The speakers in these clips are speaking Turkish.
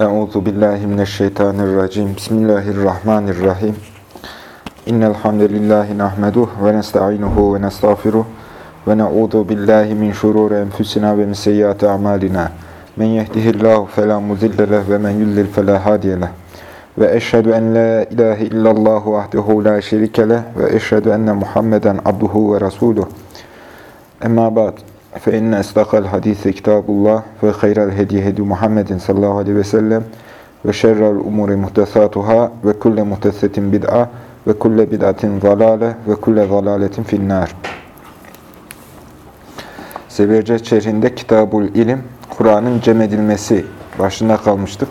Euzu billahi mineşşeytanirracim. Bismillahirrahmanirrahim. İnnel hamdelellahi nahmeduhu ve nestainuhu ve nestağfiruh ve na'udzu billahi min şururi enfusina ve min seyyiati amalina. Men yehdihillahu fela mudille ve men yudlil fela hadiye. Ve eşhedü en la ilahe illallah vahdehu la şerike ve eşhedü enne Muhammeden abduhu ve resuluh. Emma ba'd. فإن أصدق الحديث كتاب الله وخير الهدي هدي محمد صلى الله عليه وسلم وشر الأمور محدثاتها وكل محدثة بدعة وكل بدعة ضلالة وكل ضلالة في النار Seberce şerhinde Kitabul İlim, Kur'an'ın cem edilmesi başında kalmıştık.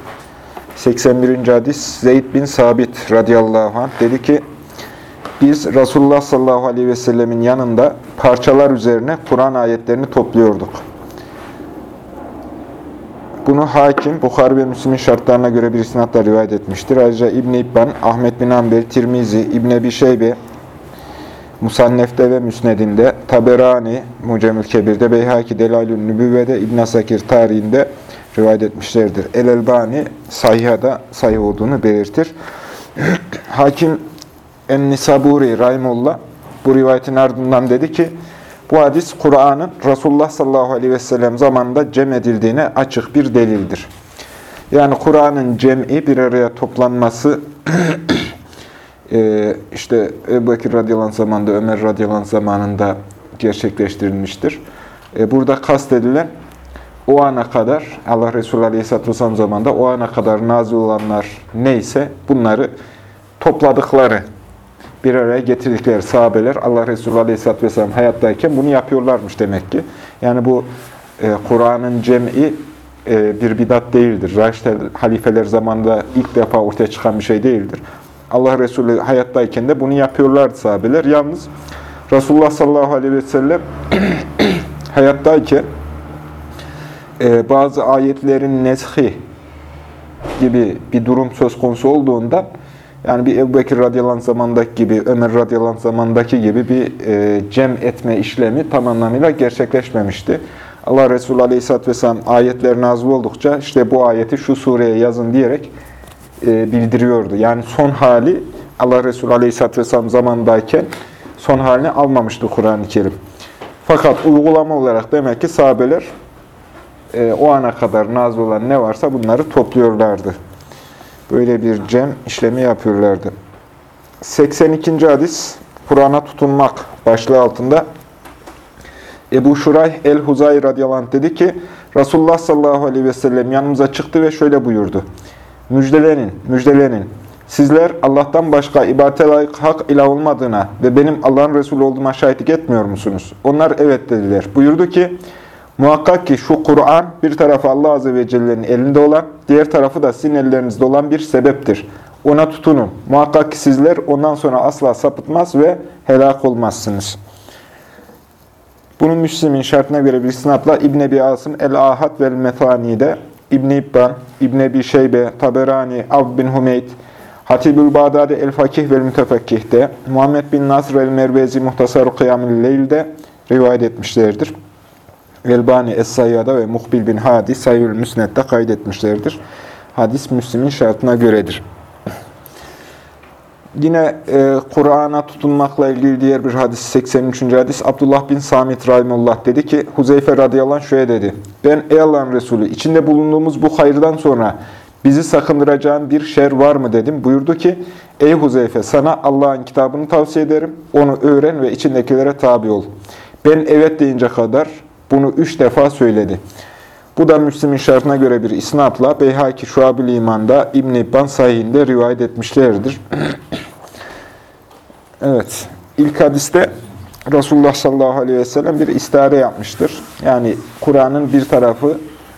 81. hadis Zeyd bin Sabit radıyallahu anh dedi ki, biz Resulullah sallallahu aleyhi ve sellemin yanında parçalar üzerine Kur'an ayetlerini topluyorduk. Bunu hakim, Bukhari ve Müslim'in şartlarına göre bir isnatla rivayet etmiştir. Ayrıca İbn-i İbban, Ahmet bin Amber, Tirmizi, İbn Ebi Şeybe, Musannef'te ve Müsned'inde, Taberani, Mucemül Kebir'de, Beyhaki, Delalül Nübüvve'de, İbn Asakir tarihinde rivayet etmişlerdir. El-Elbani, sahihada sahih olduğunu belirtir. hakim En-Nisaburi Rahimullah bu rivayetin ardından dedi ki, bu hadis Kur'an'ın Resulullah sallallahu aleyhi ve sellem zamanında cem edildiğine açık bir delildir. Yani Kur'an'ın cem'i bir araya toplanması işte Ebu Bekir radıyallahu zamanında, Ömer radıyallahu zamanında gerçekleştirilmiştir. Burada kastedilen o ana kadar Allah Resulü aleyhisselatü vesselam zamanında o ana kadar nazil olanlar neyse bunları topladıkları bir araya getirdikleri sahabeler Allah Resulü Aleyhisselatü Vesselam hayattayken bunu yapıyorlarmış demek ki. Yani bu e, Kur'an'ın cem'i e, bir bidat değildir. Raşid halifeler zamanında ilk defa ortaya çıkan bir şey değildir. Allah Resulü hayattayken de bunu yapıyorlardı sahabeler. Yalnız Resulullah sallallahu aleyhi ve sellem hayattayken e, bazı ayetlerin neshi gibi bir durum söz konusu olduğunda yani bir Ebu Bekir radıyallahu zamandaki gibi, Ömer radıyallahu zamandaki gibi bir e, cem etme işlemi tam anlamıyla gerçekleşmemişti. Allah Resulü aleyhisselatü vesselam ayetler nazil oldukça işte bu ayeti şu sureye yazın diyerek e, bildiriyordu. Yani son hali Allah Resulü aleyhisselatü vesselam zamandayken son halini almamıştı Kur'an-ı Kerim. Fakat uygulama olarak demek ki sahabeler e, o ana kadar nazil olan ne varsa bunları topluyorlardı. Böyle bir cem işlemi yapıyorlardı. 82. hadis Kur'an'a tutunmak başlığı altında Ebu Şurayh el-Huzay radıyallahu dedi ki Resulullah sallallahu aleyhi ve sellem yanımıza çıktı ve şöyle buyurdu. Müjdelenin, müjdelenin. Sizler Allah'tan başka ibadete layık hak ilah olmadığına ve benim Allah'ın Resulü olduğuma şahitlik etmiyor musunuz? Onlar evet dediler. Buyurdu ki Muhakkak ki şu Kur'an bir tarafı Allah Azze ve Celle'nin elinde olan, diğer tarafı da sizin ellerinizde olan bir sebeptir. Ona tutunun. Muhakkak ki sizler ondan sonra asla sapıtmaz ve helak olmazsınız. Bunun Müslim'in şartına göre bir isnatla İbn Ebi Asım El-Ahad ve El-Methani'de, İbn İbban, İbn Ebi Şeybe, Taberani, Av bin Humeyd, Hatibül Bağdadi El-Fakih ve El-Mütefekkih'te, Muhammed bin Nasr el-Mervezi Muhtasar-ı Kıyam-ı Leyl'de rivayet etmişlerdir. Elbani Es-Sayyada ve Muhbil bin Hadi Sayyül Müsned'de kaydetmişlerdir. Hadis Müslim'in şartına göredir. Yine e, Kur'an'a tutunmakla ilgili diğer bir hadis, 83. hadis. Abdullah bin Samit Rahimullah dedi ki, Huzeyfe radıyallahu anh şöyle dedi. Ben ey Allah'ın Resulü, içinde bulunduğumuz bu hayırdan sonra bizi sakındıracağın bir şer var mı dedim. Buyurdu ki, ey Huzeyfe sana Allah'ın kitabını tavsiye ederim. Onu öğren ve içindekilere tabi ol. Ben evet deyince kadar bunu üç defa söyledi. Bu da Müslim'in şartına göre bir isnatla Beyhaki Şuab-ül İman'da İbn-i İbban sahihinde rivayet etmişlerdir. evet, ilk hadiste Resulullah sallallahu aleyhi ve sellem bir istihare yapmıştır. Yani Kur'an'ın bir tarafı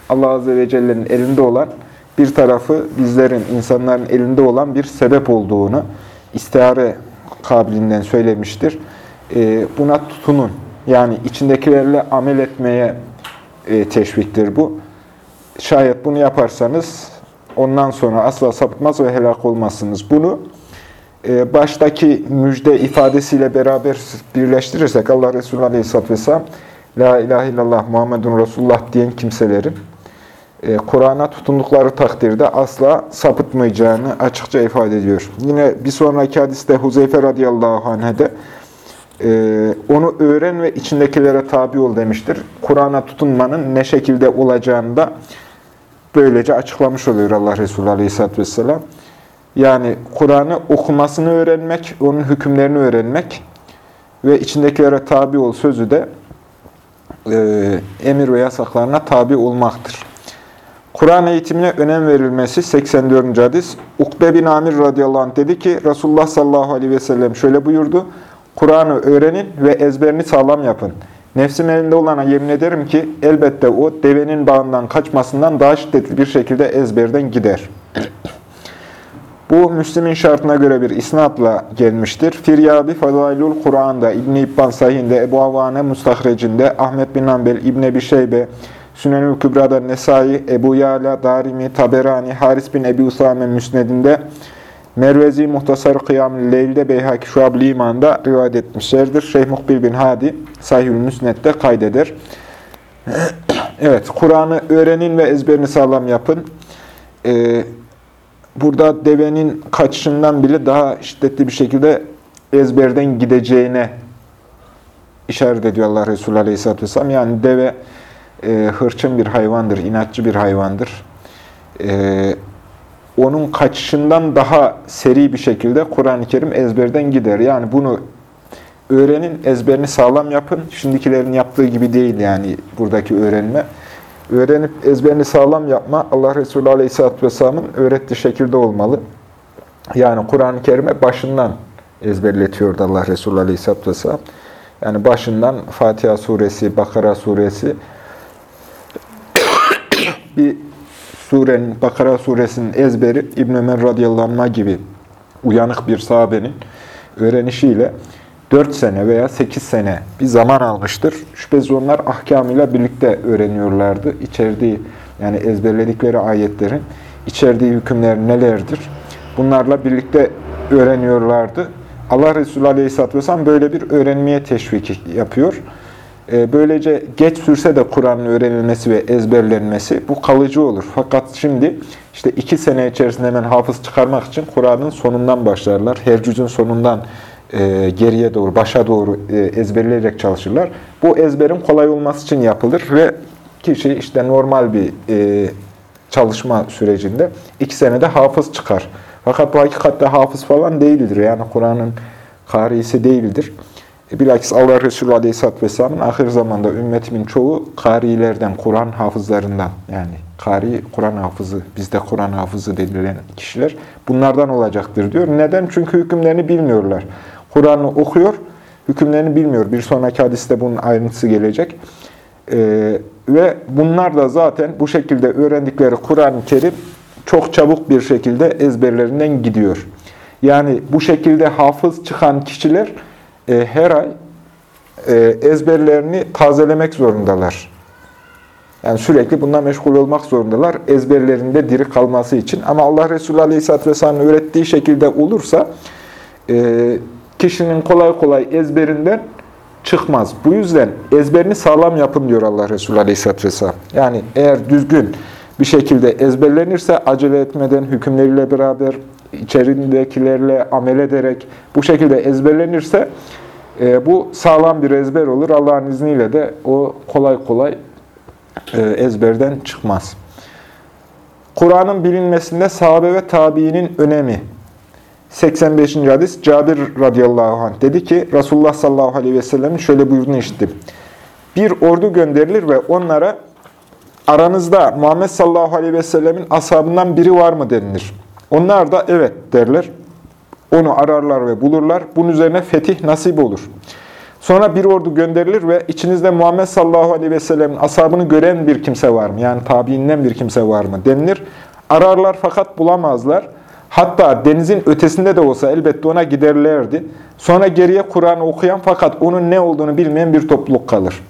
Allah azze ve celle'nin elinde olan, bir tarafı bizlerin, insanların elinde olan bir sebep olduğunu istihare kabilinden söylemiştir. Buna tutunun yani içindekilerle amel etmeye e, teşviktir bu. Şayet bunu yaparsanız ondan sonra asla sapıtmaz ve helak olmazsınız. Bunu e, baştaki müjde ifadesiyle beraber birleştirirsek Allah Resulü Aleyhisselatü Vesselam La ilahe illallah Muhammedun Resulullah diyen kimselerin e, Kur'an'a tutundukları takdirde asla sapıtmayacağını açıkça ifade ediyor. Yine bir sonraki hadiste Huzeyfe radıyallahu anh'e e, onu öğren ve içindekilere tabi ol demiştir. Kur'an'a tutunmanın ne şekilde olacağını da böylece açıklamış oluyor Allah Resulü aleyhisselatü vesselam. Yani Kur'an'ı okumasını öğrenmek, onun hükümlerini öğrenmek ve içindekilere tabi ol sözü de e, emir ve yasaklarına tabi olmaktır. Kur'an eğitimine önem verilmesi 84. hadis. Ukbe bin Amir radıyallahu anh dedi ki Resulullah sallallahu aleyhi ve sellem şöyle buyurdu. Kur'an'ı öğrenin ve ezberini sağlam yapın. Nefsim elinde olana yemin ederim ki elbette o devenin bağından kaçmasından daha şiddetli bir şekilde ezberden gider. Bu Müslim'in şartına göre bir isnatla gelmiştir. Firyabi Fadailul Kur'an'da, İbn-i İbban Sahih'inde, Ebu Avane Mustahrec'inde, Ahmet bin Hanbel, İbn-i Bişeybe, Sünen-ül Kübra'da Nesai, Ebu Yala, Darimi, Taberani, Haris bin Ebi Usame Müsned'inde, Mervezi Muhtasar Kıyam-ı Leyl'de Beyhaki Şuab Liman'da rivayet etmişlerdir. Şeyh Muhbil bin Hadi Sahih-ül Müsned'de kaydeder. evet, Kur'an'ı öğrenin ve ezberini sağlam yapın. Ee, burada devenin kaçışından bile daha şiddetli bir şekilde ezberden gideceğine işaret ediyor Allah Resulü Aleyhisselatü Vesselam. Yani deve e, hırçın bir hayvandır, inatçı bir hayvandır. E, onun kaçışından daha seri bir şekilde Kur'an-ı Kerim ezberden gider. Yani bunu öğrenin, ezberini sağlam yapın. Şimdikilerin yaptığı gibi değil yani buradaki öğrenme. Öğrenip ezberini sağlam yapma Allah Resulü Aleyhisselatü Vesselam'ın öğrettiği şekilde olmalı. Yani Kur'an-ı Kerim'e başından ezberletiyordu Allah Resulü Aleyhisselatü Vesselam. Yani başından Fatiha suresi, Bakara suresi, bir surenin, Bakara suresinin ezberi İbn Ömer radıyallahu gibi uyanık bir sahabenin öğrenişiyle 4 sene veya 8 sene bir zaman almıştır. Şüphesiz onlar ahkamıyla birlikte öğreniyorlardı. İçerdiği yani ezberledikleri ayetlerin içerdiği hükümler nelerdir? Bunlarla birlikte öğreniyorlardı. Allah Resulü Aleyhisselatü Vesselam böyle bir öğrenmeye teşvik yapıyor. Ee, böylece geç sürse de Kur'an'ın öğrenilmesi ve ezberlenmesi bu kalıcı olur. Fakat şimdi işte iki sene içerisinde hemen hafız çıkarmak için Kur'an'ın sonundan başlarlar. Her cüzün sonundan e, geriye doğru, başa doğru e, ezberleyerek çalışırlar. Bu ezberin kolay olması için yapılır ve kişi işte normal bir e, çalışma sürecinde iki senede hafız çıkar. Fakat bu hakikatte hafız falan değildir. Yani Kur'an'ın karisi değildir. E, bilakis Allah Resulü Aleyhisselatü Vesselam'ın ahir zamanda ümmetimin çoğu karilerden, Kur'an hafızlarından yani kari, Kur'an hafızı, bizde Kur'an hafızı denilen kişiler bunlardan olacaktır diyor. Neden? Çünkü hükümlerini bilmiyorlar. Kur'an'ı okuyor, hükümlerini bilmiyor. Bir sonraki hadiste bunun ayrıntısı gelecek. Ee, ve bunlar da zaten bu şekilde öğrendikleri Kur'an-ı Kerim çok çabuk bir şekilde ezberlerinden gidiyor. Yani bu şekilde hafız çıkan kişiler e, her ay e, ezberlerini tazelemek zorundalar. Yani sürekli bundan meşgul olmak zorundalar ezberlerinde diri kalması için. Ama Allah Resulü Aleyhisselatü Vesselam'ın öğrettiği şekilde olursa e, kişinin kolay kolay ezberinden çıkmaz. Bu yüzden ezberini sağlam yapın diyor Allah Resulü Aleyhisselatü Vesselam. Yani eğer düzgün bir şekilde ezberlenirse acele etmeden hükümleriyle beraber içerindekilerle amel ederek bu şekilde ezberlenirse e, bu sağlam bir ezber olur. Allah'ın izniyle de o kolay kolay e, ezberden çıkmaz. Kur'an'ın bilinmesinde sahabe ve tabiinin önemi. 85. hadis Cabir radıyallahu anh dedi ki Resulullah sallallahu aleyhi ve sellem'in şöyle buyurduğunu işittim. Bir ordu gönderilir ve onlara aranızda Muhammed sallallahu aleyhi ve sellemin ashabından biri var mı denilir. Onlar da evet derler. Onu ararlar ve bulurlar. Bunun üzerine fetih nasip olur. Sonra bir ordu gönderilir ve içinizde Muhammed sallallahu aleyhi ve sellemin ashabını gören bir kimse var mı? Yani tabiinden bir kimse var mı? Denilir. Ararlar fakat bulamazlar. Hatta denizin ötesinde de olsa elbette ona giderlerdi. Sonra geriye Kur'an okuyan fakat onun ne olduğunu bilmeyen bir topluluk kalır.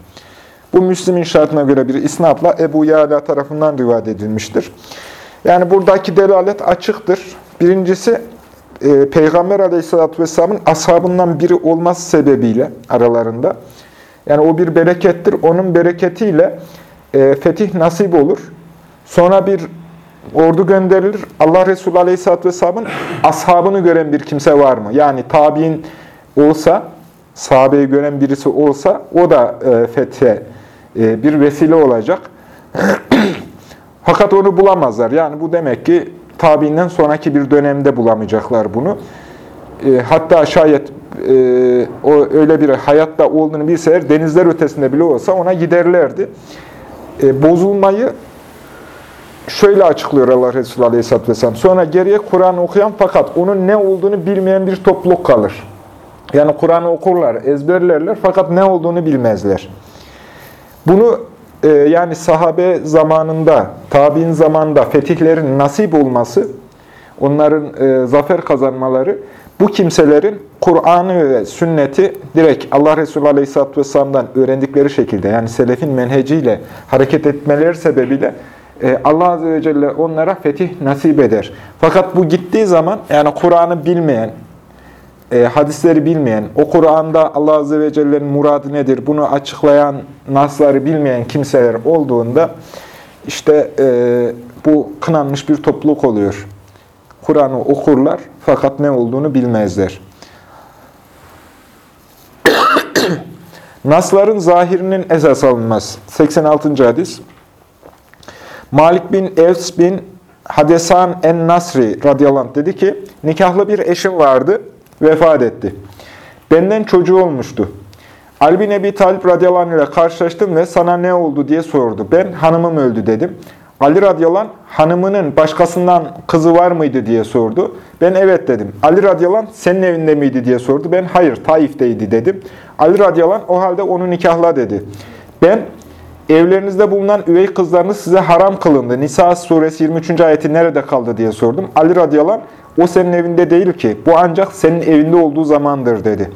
Bu Müslim'in şartına göre bir isnatla Ebu Yala tarafından rivayet edilmiştir. Yani buradaki delalet açıktır. Birincisi e, Peygamber aleyhissalatü vesselamın ashabından biri olması sebebiyle aralarında. Yani o bir berekettir. Onun bereketiyle e, fetih nasip olur. Sonra bir ordu gönderilir. Allah Resulü Aleyhisselatü Vesselam'ın ashabını gören bir kimse var mı? Yani tabi'in olsa, sahabeyi gören birisi olsa o da e, fethe e, bir vesile olacak. Fakat onu bulamazlar. Yani bu demek ki tabiinden sonraki bir dönemde bulamayacaklar bunu. E, hatta şayet e, o öyle bir hayatta olduğunu bilseler denizler ötesinde bile olsa ona giderlerdi. E, bozulmayı şöyle açıklıyor Allah Resulü Aleyhisselatü Vesselam. Sonra geriye Kur'an okuyan fakat onun ne olduğunu bilmeyen bir topluluk kalır. Yani Kur'an'ı okurlar, ezberlerler fakat ne olduğunu bilmezler. Bunu e, yani sahabe zamanında, tabi'in zamanında fetihlerin nasip olması, onların e, zafer kazanmaları, bu kimselerin Kur'an'ı ve sünneti direkt Allah Resulü Aleyhisselatü Vesselam'dan öğrendikleri şekilde, yani selefin menheciyle hareket etmeleri sebebiyle e, Allah Azze ve Celle onlara fetih nasip eder. Fakat bu gittiği zaman, yani Kur'an'ı bilmeyen, e, hadisleri bilmeyen, o Kur'an'da Allah Azze ve Celle'nin muradı nedir, bunu açıklayan nasları bilmeyen kimseler olduğunda işte e, bu kınanmış bir topluluk oluyor. Kur'an'ı okurlar fakat ne olduğunu bilmezler. Nasların zahirinin esas alınmaz. 86. hadis. Malik bin Evs bin Hadesan en-Nasri radıyallahu anh dedi ki, nikahlı bir eşim vardı vefat etti. Benden çocuğu olmuştu. Ali bin Ebi Talip radıyallahu ile karşılaştım ve sana ne oldu diye sordu. Ben hanımım öldü dedim. Ali radıyallahu hanımının başkasından kızı var mıydı diye sordu. Ben evet dedim. Ali radıyallahu senin evinde miydi diye sordu. Ben hayır Taif'teydi dedim. Ali radıyallahu o halde onu nikahla dedi. Ben evlerinizde bulunan üvey kızlarınız size haram kılındı. Nisa suresi 23. ayeti nerede kaldı diye sordum. Ali radıyallahu o senin evinde değil ki. Bu ancak senin evinde olduğu zamandır dedi.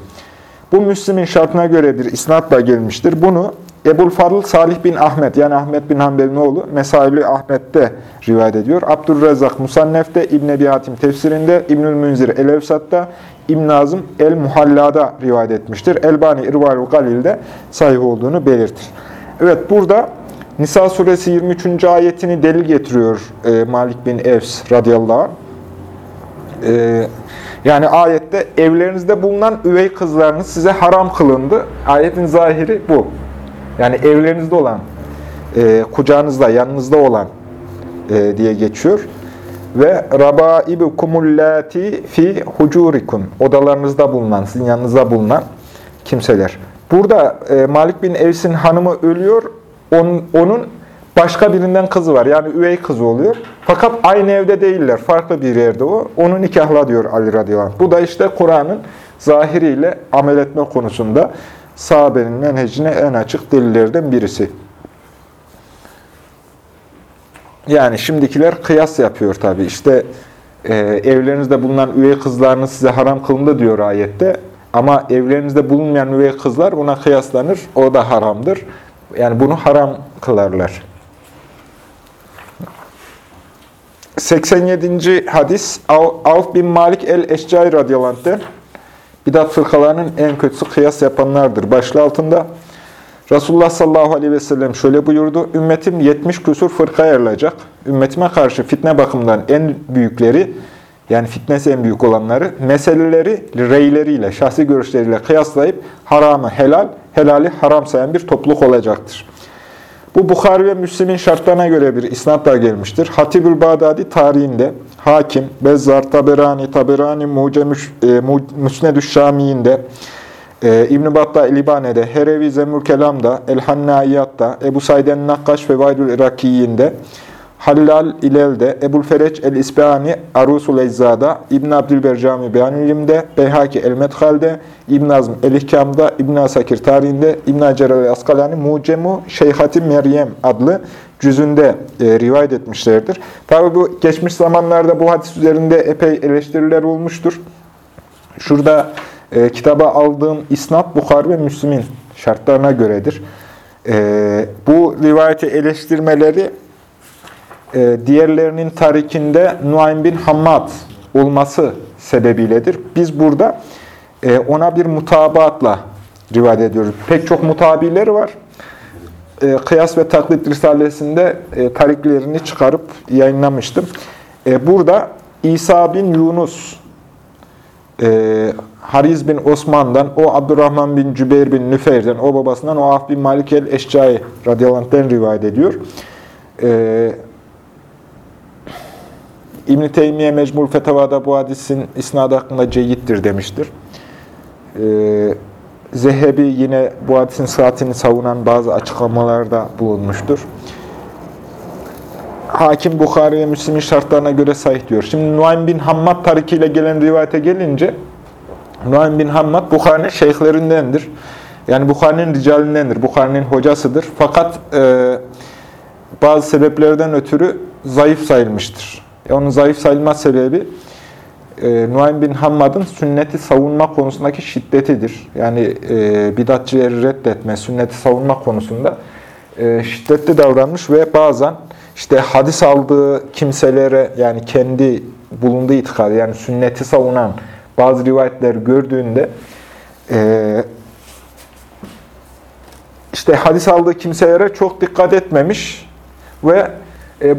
Bu Müslim'in şartına göre bir isnatla gelmiştir. Bunu Ebul Fadıl Salih bin Ahmet yani Ahmet bin Hanbel'in oğlu Mesaili Ahmet'te rivayet ediyor. Abdurrezzak Musannef'te, İbn Ebi Hatim tefsirinde, İbnül Münzir El-Evsat'ta, İbn Nazım El-Muhalla'da rivayet etmiştir. Elbani İrval-ı Galil'de sahih olduğunu belirtir. Evet burada Nisa suresi 23. ayetini delil getiriyor e, Malik bin Evs radıyallahu anh. Ee, yani ayette evlerinizde bulunan üvey kızlarınız size haram kılındı. Ayetin zahiri bu. Yani evlerinizde olan, e, kucağınızda, yanınızda olan e, diye geçiyor. Ve rabaibukumulati fi hucurikum. Odalarınızda bulunan, sizin yanınızda bulunan kimseler. Burada e, Malik bin Evs'in hanımı ölüyor. Onun, onun başka birinden kızı var. Yani üvey kızı oluyor. Fakat aynı evde değiller. Farklı bir yerde o. Onu nikahla diyor Ali radıyallahu. Bu da işte Kur'an'ın zahiriyle amel etme konusunda sahabenin menhecine en açık delillerden birisi. Yani şimdikiler kıyas yapıyor tabi. İşte e, evlerinizde bulunan üvey kızlarınız size haram kılındı diyor ayette. Ama evlerinizde bulunmayan üvey kızlar buna kıyaslanır. O da haramdır. Yani bunu haram kılarlar. 87. hadis Avf bin Malik el-Eşcai radıyallahu bidat fırkalarının en kötüsü kıyas yapanlardır. Başlığı altında Resulullah sallallahu aleyhi ve sellem şöyle buyurdu. Ümmetim 70 küsur fırka ayrılacak. Ümmetime karşı fitne bakımından en büyükleri, yani fitnesi en büyük olanları, meseleleri reyleriyle, şahsi görüşleriyle kıyaslayıp haramı helal, helali haram sayan bir topluluk olacaktır. Bu Bukhari ve Müslim'in şartlarına göre bir isnatla gelmiştir. Hatibül Bağdadi tarihinde, Hakim, Bezzar, Taberani, Taberani, e, Müsnedü Şami'inde, e, İbn-i Battah El-İbane'de, Herevi Zemül Kelam'da, El-Hannaiyat'ta, Ebu Said'en Nakkaş ve Vaydül Irakiyyin'de, Hallal İlel'de, Ebul Fereç el-İsbihani Arusul Ecza'da, İbn Abdülber Cami Beyanülim'de, Beyhaki el-Medhal'de, İbn Azm el-İhkam'da, İbn Asakir tarihinde, İbn Hacer el-Askalani Mucemu Şeyhati Meryem adlı cüzünde e, rivayet etmişlerdir. Tabi bu geçmiş zamanlarda bu hadis üzerinde epey eleştiriler olmuştur. Şurada e, kitaba aldığım isnat Bukhari ve Müslim'in şartlarına göredir. E, bu rivayeti eleştirmeleri e, diğerlerinin tarikinde Nuaym bin Hammad olması sebebiyledir. Biz burada e, ona bir mutabaatla rivayet ediyoruz. Pek çok mutabileri var. e, Kıyas ve Taklit Risalesi'nde e, tariklerini çıkarıp yayınlamıştım. E, burada İsa bin Yunus, e, Hariz bin Osman'dan, o Abdurrahman bin Cübeyr bin Nüfeyr'den, o babasından, o Af bin Malik el-Eşcai radıyallahu rivayet ediyor. E, İbn-i Teymiye Mecmul Fetavada bu hadisin isnadı hakkında ceyittir demiştir. Ee, Zehebi yine bu hadisin saatini savunan bazı açıklamalarda bulunmuştur. Hakim Bukhari ve Müslim'in şartlarına göre sahih diyor. Şimdi Nuaym bin Hammad tarikiyle gelen rivayete gelince Nuaym bin Hammad Bukhari'nin şeyhlerindendir. Yani Bukhari'nin ricalindendir. Bukhari'nin hocasıdır. Fakat e, bazı sebeplerden ötürü zayıf sayılmıştır. E, onun zayıf sayılma sebebi e, Nuaym bin Hammad'ın sünneti savunma konusundaki şiddetidir. Yani e, bidatçileri reddetme, sünneti savunma konusunda e, şiddetli davranmış ve bazen işte hadis aldığı kimselere yani kendi bulunduğu itikadı yani sünneti savunan bazı rivayetler gördüğünde e, işte hadis aldığı kimselere çok dikkat etmemiş ve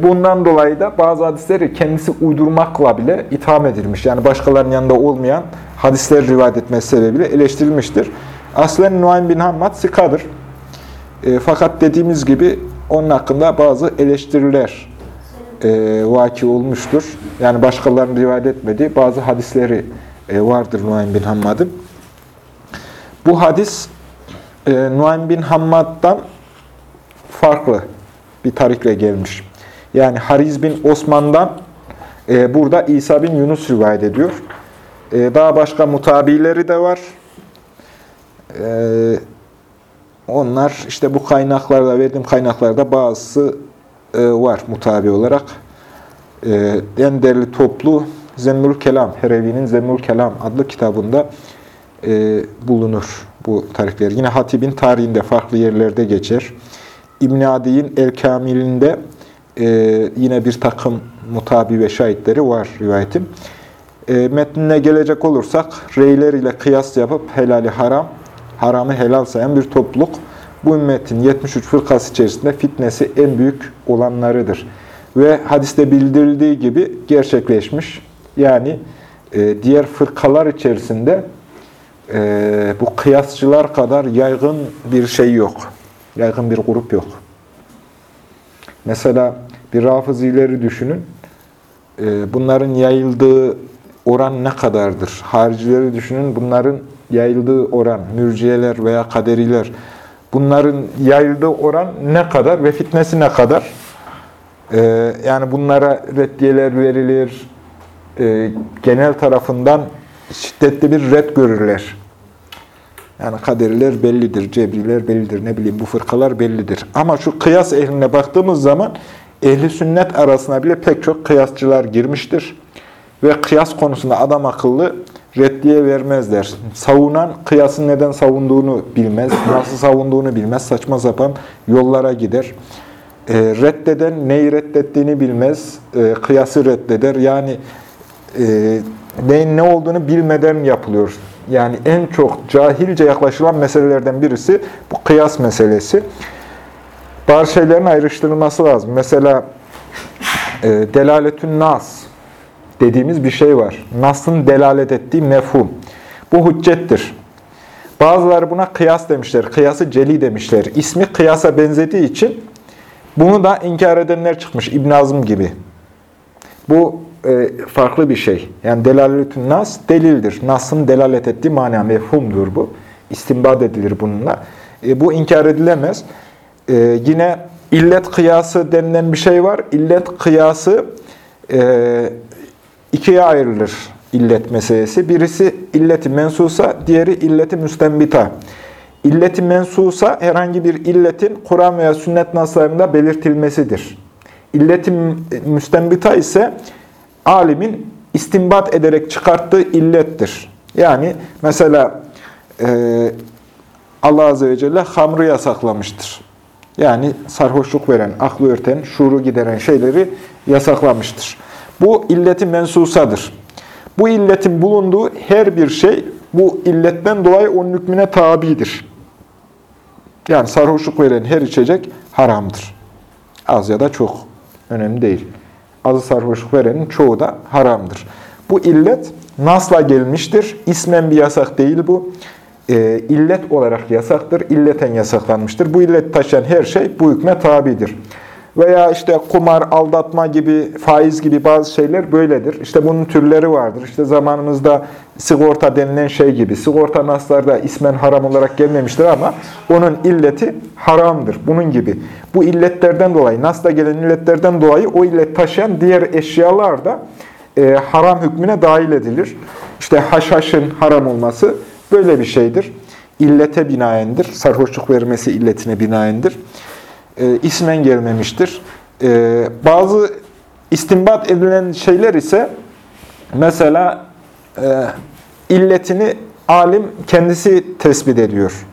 bundan dolayı da bazı hadisleri kendisi uydurmakla bile itham edilmiş. Yani başkalarının yanında olmayan hadisler rivayet etmesi sebebiyle eleştirilmiştir. Aslen Nuaym bin Hammad sikadır. E, fakat dediğimiz gibi onun hakkında bazı eleştiriler e, vaki olmuştur. Yani başkalarının rivayet etmediği bazı hadisleri e, vardır Nuaym bin Hammad'ın. Bu hadis e, Nuaym bin Hammad'dan farklı bir tarikle gelmiş. Yani Hariz bin Osman'dan e, burada İsa bin Yunus rivayet ediyor. E, daha başka mutabileri de var. E, onlar işte bu kaynaklarda, verdiğim kaynaklarda bazısı e, var mutabi olarak. E, en değerli toplu Zemmül Kelam, Herevi'nin Zemmül Kelam adlı kitabında e, bulunur bu tarihler. Yine Hatib'in tarihinde farklı yerlerde geçer. İbn Adi'nin El Kamil'inde e, yine bir takım mutabi ve şahitleri var rivayetin. E, metnine gelecek olursak, reyler ile kıyas yapıp helali haram, haramı helal sayan bir topluluk, bu ümmetin 73 fırkası içerisinde fitnesi en büyük olanlarıdır. Ve hadiste bildirildiği gibi gerçekleşmiş. Yani e, diğer fırkalar içerisinde e, bu kıyasçılar kadar yaygın bir şey yok. Yaygın bir grup yok. Mesela bir rafızileri düşünün. Ee, bunların yayıldığı oran ne kadardır? Haricileri düşünün. Bunların yayıldığı oran, mürciyeler veya kaderiler, bunların yayıldığı oran ne kadar ve fitnesi ne kadar? Ee, yani bunlara reddiyeler verilir, ee, genel tarafından şiddetli bir red görürler. Yani kaderiler bellidir, cebriler bellidir, ne bileyim bu fırkalar bellidir. Ama şu kıyas ehline baktığımız zaman ehli sünnet arasına bile pek çok kıyasçılar girmiştir. Ve kıyas konusunda adam akıllı reddiye vermezler. Savunan kıyasın neden savunduğunu bilmez, nasıl savunduğunu bilmez, saçma sapan yollara gider. E, reddeden neyi reddettiğini bilmez, e, kıyası reddeder. Yani e, neyin ne olduğunu bilmeden yapılıyor. Yani en çok cahilce yaklaşılan meselelerden birisi bu kıyas meselesi. Bazı şeylerin ayrıştırılması lazım. Mesela e, delaletün nas dediğimiz bir şey var. Nas'ın delalet ettiği mefhum. Bu hüccettir. Bazıları buna kıyas demişler. Kıyası celi demişler. İsmi kıyasa benzediği için bunu da inkar edenler çıkmış. İbn Azm gibi. Bu e, farklı bir şey. Yani delaletün nas delildir. Nas'ın delalet ettiği mana mefhumdur bu. İstimbat edilir bununla. E, bu inkar edilemez. E, yine illet kıyası denilen bir şey var. İllet kıyası e, ikiye ayrılır illet meselesi. Birisi illeti mensusa, diğeri illeti müstembita. İlleti mensusa herhangi bir illetin Kur'an veya sünnet naslarında belirtilmesidir. İlleti müstembita ise alimin istimbat ederek çıkarttığı illettir. Yani mesela e, Allah Azze ve Celle hamrı yasaklamıştır. Yani sarhoşluk veren, aklı örten, şuuru gideren şeyleri yasaklamıştır. Bu illeti mensusadır. Bu illetin bulunduğu her bir şey bu illetten dolayı onun hükmüne tabidir. Yani sarhoşluk veren her içecek haramdır. Az ya da çok. Önemli değil. Azı sarhoşluk verenin çoğu da haramdır. Bu illet nasla gelmiştir. İsmen bir yasak değil bu. E, illet olarak yasaktır. İlleten yasaklanmıştır. Bu illet taşıyan her şey bu hükme tabidir. Veya işte kumar, aldatma gibi, faiz gibi bazı şeyler böyledir. İşte bunun türleri vardır. İşte zamanımızda sigorta denilen şey gibi. Sigorta naslarda ismen haram olarak gelmemiştir ama onun illeti haramdır. Bunun gibi. Bu illetlerden dolayı, nasla gelen illetlerden dolayı o illet taşıyan diğer eşyalar da e, haram hükmüne dahil edilir. İşte haşhaşın haram olması böyle bir şeydir. İllete binaendir. Sarhoşluk vermesi illetine binaendir e, ismen gelmemiştir. E, bazı istinbat edilen şeyler ise mesela e, illetini alim kendisi tespit ediyor.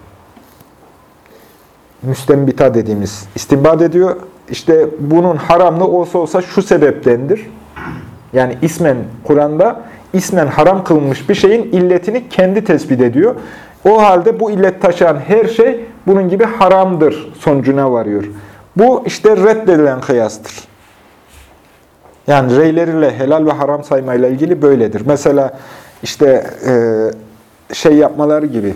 Müstembita dediğimiz istinbat ediyor. İşte bunun haramlı olsa olsa şu sebeptendir. Yani ismen Kur'an'da ismen haram kılınmış bir şeyin illetini kendi tespit ediyor. O halde bu illet taşıyan her şey bunun gibi haramdır sonucuna varıyor. Bu işte reddedilen kıyastır. Yani reyleriyle helal ve haram saymayla ilgili böyledir. Mesela işte e, şey yapmaları gibi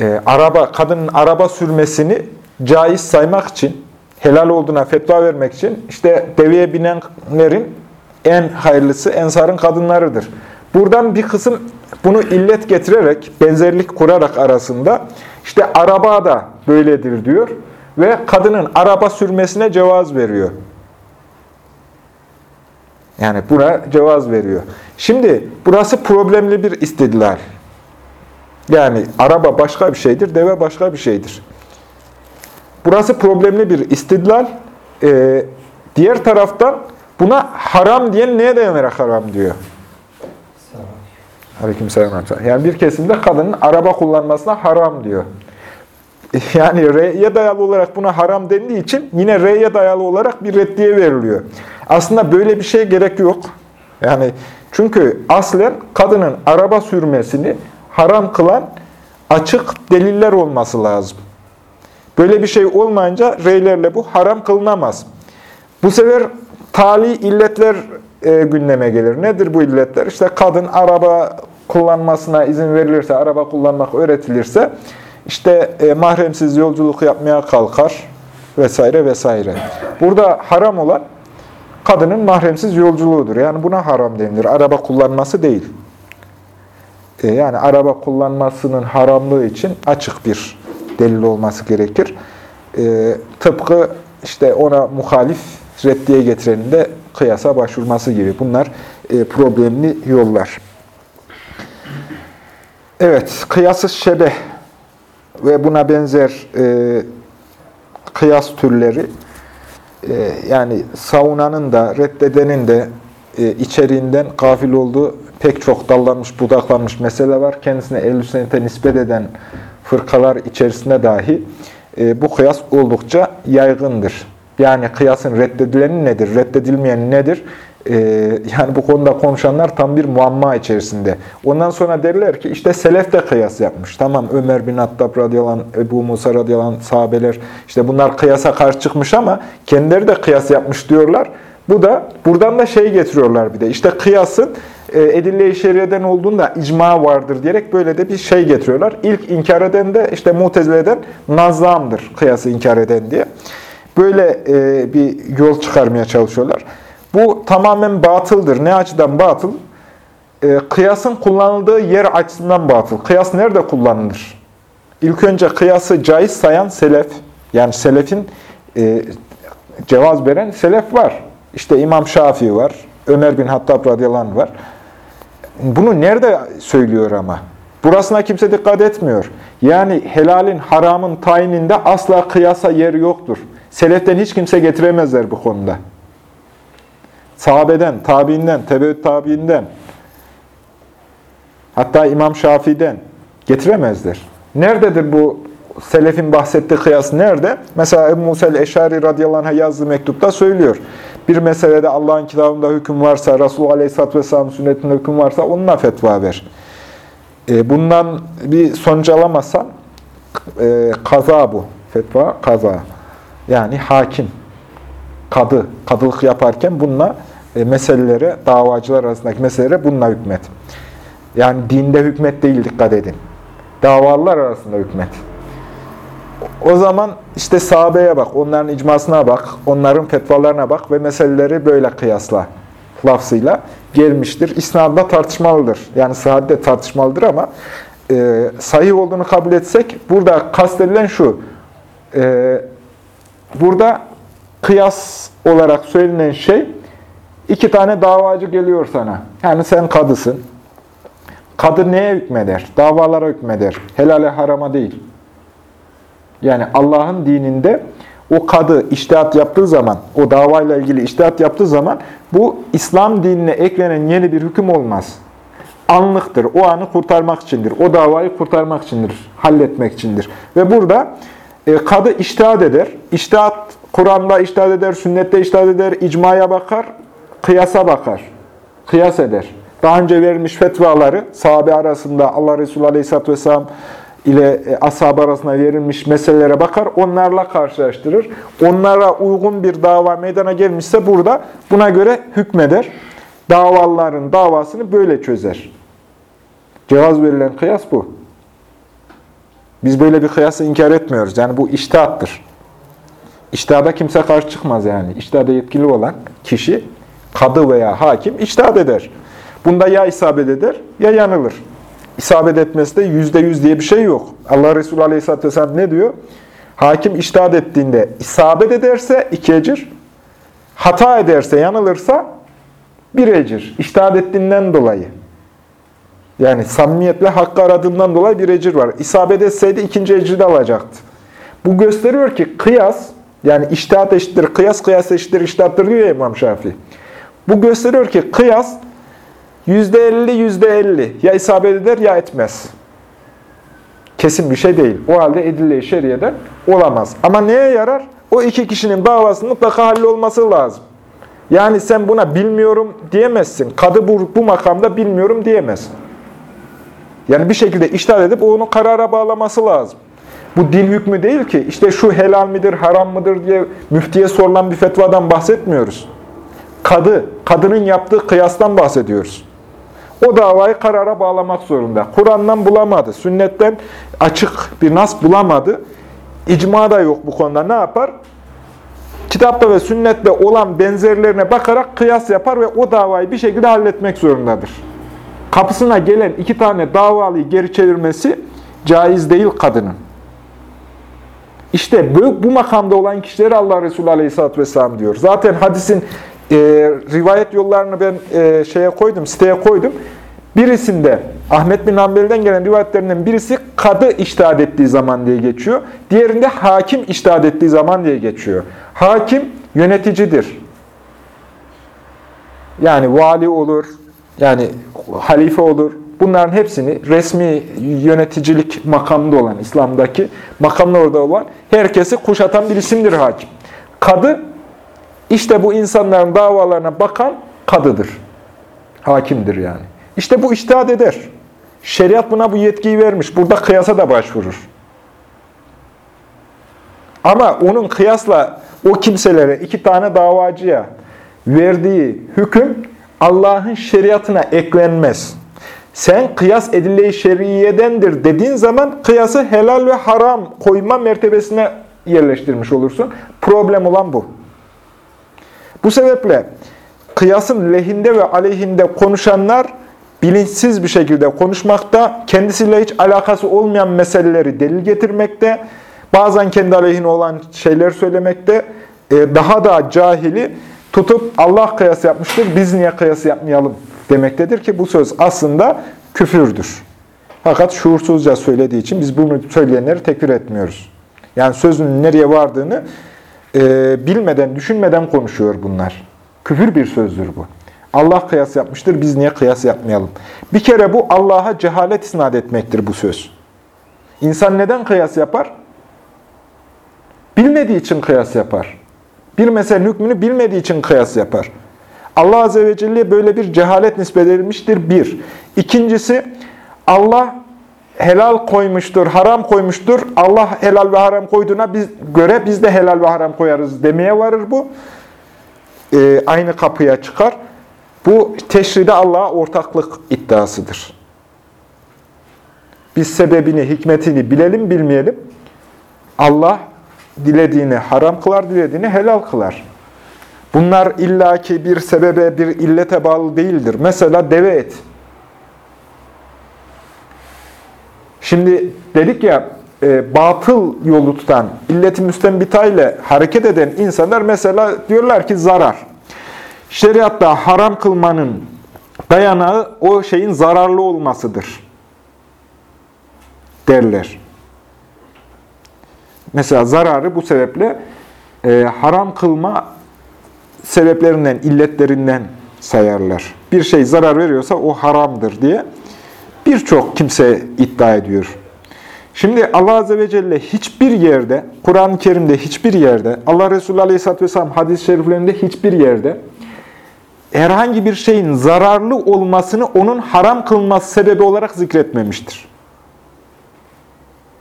e, araba kadının araba sürmesini caiz saymak için helal olduğuna fetva vermek için işte deveye binenlerin en hayırlısı ensarın kadınlarıdır. Buradan bir kısım bunu illet getirerek, benzerlik kurarak arasında işte araba da böyledir diyor ve kadının araba sürmesine cevaz veriyor. Yani buna cevaz veriyor. Şimdi burası problemli bir istidlal. Yani araba başka bir şeydir, deve başka bir şeydir. Burası problemli bir istidlal. Ee, diğer taraftan buna haram diyen neye dayanarak haram diyor? Aleykümselam. Yani bir kesimde kadının araba kullanmasına haram diyor. Yani R'ye dayalı olarak buna haram dendiği için yine R'ye dayalı olarak bir reddiye veriliyor. Aslında böyle bir şey gerek yok. Yani çünkü aslen kadının araba sürmesini haram kılan açık deliller olması lazım. Böyle bir şey olmayınca R'lerle bu haram kılınamaz. Bu sefer tali illetler e, gündeme gelir. Nedir bu illetler? İşte kadın araba kullanmasına izin verilirse, araba kullanmak öğretilirse, işte e, mahremsiz yolculuk yapmaya kalkar vesaire vesaire. Burada haram olan kadının mahremsiz yolculuğudur. Yani buna haram denilir. Araba kullanması değil. E, yani araba kullanmasının haramlığı için açık bir delil olması gerekir. E, tıpkı işte ona muhalif reddiye getirenin de kıyasa başvurması gibi. Bunlar e, problemli yollar. Evet, kıyasız şebeh ve buna benzer e, kıyas türleri e, yani savunanın da reddedenin de e, içeriğinden gafil olduğu pek çok dallanmış, budaklanmış mesele var. Kendisine ehl sünnete nispet eden fırkalar içerisinde dahi e, bu kıyas oldukça yaygındır. Yani kıyasın reddedileni nedir, reddedilmeyeni nedir? Ee, yani bu konuda konuşanlar tam bir muamma içerisinde. Ondan sonra derler ki işte selef de kıyas yapmış. Tamam Ömer bin Hattab radıyallahu anh, Ebu Musa radıyallahu anh, sahabeler işte bunlar kıyasa karşı çıkmış ama kendileri de kıyas yapmış diyorlar. Bu da buradan da şey getiriyorlar bir de. İşte kıyasın e, edille-i şeriyeden olduğunda icma vardır diyerek böyle de bir şey getiriyorlar. İlk inkar eden de işte mutezileden nazamdır kıyası inkar eden diye. Böyle e, bir yol çıkarmaya çalışıyorlar. Bu tamamen batıldır. Ne açıdan batıl? E, kıyasın kullanıldığı yer açısından batıl. Kıyas nerede kullanılır? İlk önce kıyası caiz sayan selef, yani selefin e, cevaz veren selef var. İşte İmam Şafii var, Ömer bin Hattab radıyallahu anh var. Bunu nerede söylüyor ama? Burasına kimse dikkat etmiyor. Yani helalin, haramın tayininde asla kıyasa yer yoktur. Seleften hiç kimse getiremezler bu konuda. Sahabeden, tabiinden, tebeüt tabiinden, hatta İmam Şafii'den getiremezler. Nerededir bu selefin bahsettiği kıyas nerede? Mesela Ebu Musa'l Eşari radıyallahu anh'a yazdığı mektupta söylüyor. Bir meselede Allah'ın kitabında hüküm varsa, Resulullah aleyhisselatü vesselam sünnetinde hüküm varsa onunla fetva ver. E, bundan bir sonuç alamazsan e, kaza bu. Fetva kaza. Yani hakim, kadı, kadılık yaparken bununla e, meselelere, davacılar arasındaki meselelere bununla hükmet. Yani dinde hükmet değil dikkat edin. Davalılar arasında hükmet. O zaman işte sahabeye bak, onların icmasına bak, onların fetvalarına bak ve meseleleri böyle kıyasla lafzıyla gelmiştir. İsnadda tartışmalıdır. Yani sıhhatte tartışmalıdır ama e, sahih olduğunu kabul etsek burada kastedilen şu. E, burada kıyas olarak söylenen şey iki tane davacı geliyor sana. Yani sen kadısın. Kadı neye hükmeder? Davalara hükmeder. Helale harama değil. Yani Allah'ın dininde o kadı iştihat yaptığı zaman, o davayla ilgili iştihat yaptığı zaman bu İslam dinine eklenen yeni bir hüküm olmaz. Anlıktır. O anı kurtarmak içindir. O davayı kurtarmak içindir. Halletmek içindir. Ve burada e, kadı iştihat eder. İştihat, Kur'an'da iştihat eder, sünnette iştihat eder, icmaya bakar, kıyasa bakar. Kıyas eder. Daha önce verilmiş fetvaları sahabe arasında Allah Resulü Aleyhisselatü Vesselam ile e, ashab arasında verilmiş meselelere bakar, onlarla karşılaştırır. Onlara uygun bir dava meydana gelmişse burada buna göre hükmeder. Davalıların davasını böyle çözer. Cevaz verilen kıyas bu. Biz böyle bir kıyası inkar etmiyoruz. Yani bu iştihattır. İştihada kimse karşı çıkmaz yani. İştihada yetkili olan kişi, kadı veya hakim iştihat eder. Bunda ya isabet eder ya yanılır. İsabet etmesi de yüzde yüz diye bir şey yok. Allah Resulü Aleyhisselatü Vesselam ne diyor? Hakim iştahat ettiğinde isabet ederse iki ecir, hata ederse, yanılırsa bir ecir. İştahat ettiğinden dolayı. Yani samimiyetle hakkı aradığından dolayı bir ecir var. İsabet etseydi ikinci ecri de alacaktı. Bu gösteriyor ki kıyas, yani iştahat eşittir, kıyas kıyas eşittir, iştahattır diyor ya İmam Şafii. Bu gösteriyor ki kıyas yüzde elli, yüzde elli ya isabet eder ya etmez. Kesin bir şey değil. O halde edille-i şeriyeden olamaz. Ama neye yarar? O iki kişinin davasının mutlaka hallolması lazım. Yani sen buna bilmiyorum diyemezsin. Kadı bu, bu makamda bilmiyorum diyemez. Yani bir şekilde iştahat edip onu karara bağlaması lazım. Bu dil hükmü değil ki işte şu helal midir, haram mıdır diye müftiye sorulan bir fetvadan bahsetmiyoruz. Kadı, kadının yaptığı kıyastan bahsediyoruz. O davayı karara bağlamak zorunda. Kur'an'dan bulamadı, sünnetten açık bir nas bulamadı. İcma da yok bu konuda. Ne yapar? Kitapta ve sünnette olan benzerlerine bakarak kıyas yapar ve o davayı bir şekilde halletmek zorundadır. Kapısına gelen iki tane davalıyı geri çevirmesi caiz değil kadının. İşte bu, bu makamda olan kişileri Allah Resulü Aleyhisselatü Vesselam diyor. Zaten hadisin e, rivayet yollarını ben e, şeye koydum, siteye koydum. Birisinde Ahmet bin Hanbel'den gelen rivayetlerinden birisi kadı iştahat ettiği zaman diye geçiyor. Diğerinde hakim iştahat ettiği zaman diye geçiyor. Hakim yöneticidir. Yani vali olur, yani halife olur. Bunların hepsini resmi yöneticilik makamında olan, İslam'daki makamlarda olan herkesi kuşatan bir isimdir hakim. Kadı, işte bu insanların davalarına bakan kadıdır. Hakimdir yani. İşte bu iştihad eder. Şeriat buna bu yetkiyi vermiş. Burada kıyasa da başvurur. Ama onun kıyasla o kimselere, iki tane davacıya verdiği hüküm Allah'ın şeriatına eklenmez. Sen kıyas edille-i şeriyedendir dediğin zaman kıyası helal ve haram koyma mertebesine yerleştirmiş olursun. Problem olan bu. Bu sebeple kıyasın lehinde ve aleyhinde konuşanlar bilinçsiz bir şekilde konuşmakta, kendisiyle hiç alakası olmayan meseleleri delil getirmekte, bazen kendi aleyhine olan şeyler söylemekte, e, daha da cahili tutup Allah kıyas yapmıştır, biz niye kıyas yapmayalım demektedir ki bu söz aslında küfürdür. Fakat şuursuzca söylediği için biz bunu söyleyenleri tekfir etmiyoruz. Yani sözün nereye vardığını e, bilmeden, düşünmeden konuşuyor bunlar. Küfür bir sözdür bu. Allah kıyas yapmıştır, biz niye kıyas yapmayalım? Bir kere bu Allah'a cehalet isnat etmektir bu söz. İnsan neden kıyas yapar? Bilmediği için kıyas yapar. Bir meselenin hükmünü bilmediği için kıyas yapar. Allah Azze ve Celle böyle bir cehalet nispet edilmiştir bir. İkincisi Allah helal koymuştur, haram koymuştur. Allah helal ve haram koyduğuna biz, göre biz de helal ve haram koyarız demeye varır bu. Ee, aynı kapıya çıkar. Bu teşride Allah'a ortaklık iddiasıdır. Biz sebebini, hikmetini bilelim, bilmeyelim. Allah dilediğini haram kılar, dilediğini helal kılar. Bunlar illaki bir sebebe, bir illete bağlı değildir. Mesela deve et. Şimdi dedik ya, e, batıl yolu tutan, illeti müstembita ile hareket eden insanlar mesela diyorlar ki zarar. Şeriatta haram kılmanın dayanağı o şeyin zararlı olmasıdır derler. Mesela zararı bu sebeple e, haram kılma sebeplerinden, illetlerinden sayarlar. Bir şey zarar veriyorsa o haramdır diye birçok kimse iddia ediyor. Şimdi Allah Azze ve Celle hiçbir yerde, Kur'an-ı Kerim'de hiçbir yerde, Allah Resulü Aleyhisselatü Vesselam hadis-i şeriflerinde hiçbir yerde herhangi bir şeyin zararlı olmasını onun haram kılması sebebi olarak zikretmemiştir.